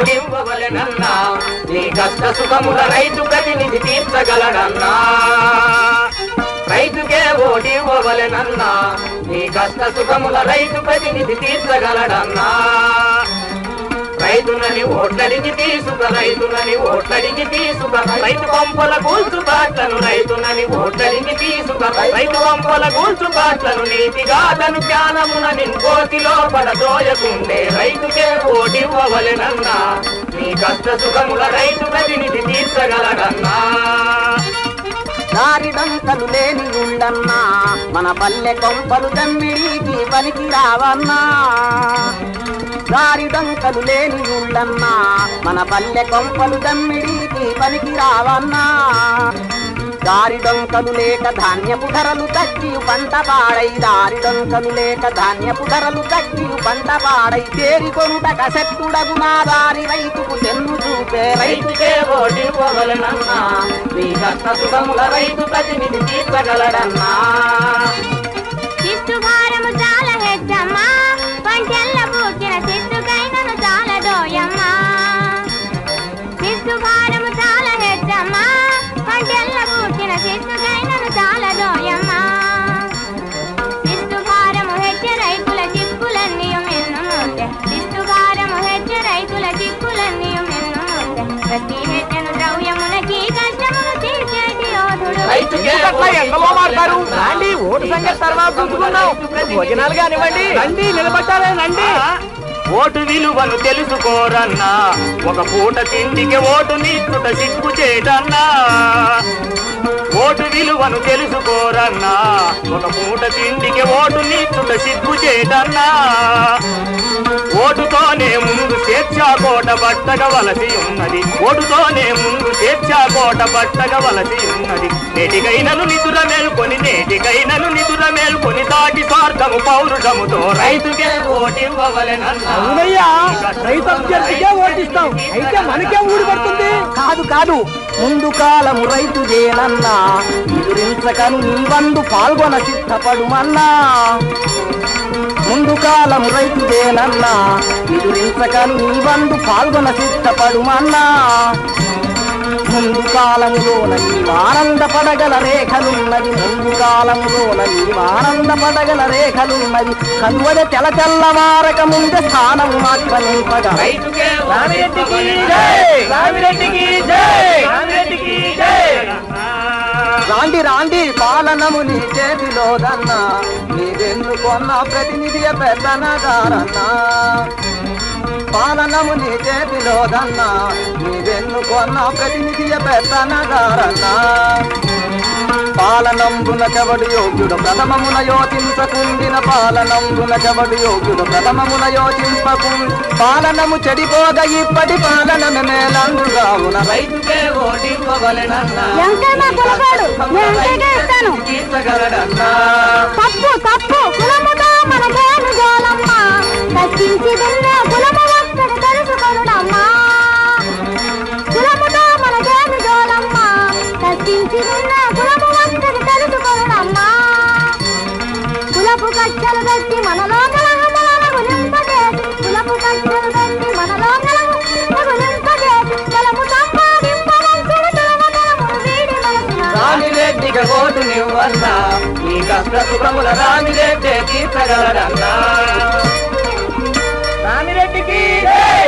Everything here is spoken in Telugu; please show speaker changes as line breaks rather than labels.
ఓడివ్వవలెనన్నా నీ కష్ట సుఖముల రైతు ప్రతినిధి తీర్చగలడన్నా రైతుకే ఓడివ్వవలెనన్నా నీ కష్ట సుఖముల రైతు ప్రతినిధి తీర్చగలడన్నా. రైతులని ఓట్లడిగి తీసుక రైతునని ఓట్లడిగి తీసుక రైతు పంపల గూల్చు బాట్లను రైతునని ఓట్లడిగి తీసుక రైతు పంపల గూల్చు బాట్లను నీతిగా తను జ్ఞానమున నిన్కోతిలో పడదోయకుండే రైతుకే ఓటివ్వవలెనన్నా. నీ కష్ట సుఖముల రైతు ప్రతినిధి తీర్చగలడన్నా.
దారిడంతలు లేని ఉండన్నా. మన పల్లె కొంపలు దమ్మిడికి పనికి రావన్నా. దారిడంతలు లేని ఉండన్నా. మన పల్లె కొంపలు దమ్మిడికి పనికి రావన్నా. దారిడొంకలు లేక ధాన్యపు ధరలు తగ్గి పంట పాడై దారిడొంకలు లేక ధాన్యపు ధరలు తగ్గి పంట పాడై తేరి కొనుట కసెత్తుడగు నా దారి రైతుకు తెన్ను చూపే రైతు
రైతుకే ఓటివ్వవలెనన్నా నీ కష్ట సుఖముల రైతు ప్రతినిధి తీర్చగలడన్నా.
అట్లా ఎండలో మాట్లాడు రండి ఓటు సంగతి తర్వాత చూసుకుందాం. భోజనాలు కానివ్వండి. రండి నిలబట్టాలే రండి.
ఓటు విలువను తెలుసుకోరన్నా. ఒక పూట తిండికి ఓటు నీచుట సిగ్గు చేయటన్నా ఓటు విలువను తెలుసుకోరన్నా. ఒక పూట తిండికి ఓటు నీచుట సిగ్గు చేయటన్నా ఓటుతోనే ముందు స్వేచ్ఛా కోట పట్టగవలసి ఉన్నది. ఓటుతోనే ముందు స్వేచ్ఛా కోట పట్టగవలసి ఉన్నది. నేటికైనను నిధుల మేల్కొని నేటికైనను నిధుల మేల్కొని దాటి స్వార్థము పౌరుషముతో రైతుకే ఓటివ్వవలెనన్నా
అవునయ్యా రైతు అభ్యర్థికే ఓటిస్తాం. అయితే మనకే ఊడి పడుతుంది.
కాదు కాదు. ముందు కాలము రైతు జేనన్నా ఎదురించకను నీ వందు పాల్గొన సిద్ధపడుమన్నా ముందు కాలము రైతు జేనన్నా ఎదురించకను నీ వందు పాల్గొన సిద్ధపడుమన్నా. ముందు కాలములోన నీవానందపడగల రేఖలున్నది ముందు కాలములోన నీవానందపడగల రేఖలున్నది. కనువల తెల తెల్లవారక ముందే స్థానము ఆక్రమింపగా
రైతుకే
రామిరెడ్డికి జై! రామిరెడ్డికి జై! రామిరెడ్డికి జై!
రాండి రాండి పాలనము నీ చేతిలోదన్నా. నీవెన్నుకొన్న ప్రతినిధి పెద్దనగారన్నా? పాలనము నీ చేతిలోదన్నా నీవెన్నుకొన్న ప్రతినిధి పెద్దనగారన్నా. పాలనంబున చెవడు యోగ్యుడు ప్రథమమున యోచించకుండిన పాలనంబున చెవడు యోగ్యుడు ప్రథమమున యోచింపకుండి పాలనము చెడిపోగా ఇప్పటి పాలన మేలందుగావున.
రైతుకే ఓటివ్వవలెనన్నా
కట్టి మనలో కులపు కట్టి మనలో
రామిరెడ్డికి ఓటు నివ్వన్నా నీ కష్ట సుఖముల రామిరెడ్డి తీర్చగలడన్నా.
రామిరెడ్డికి జై!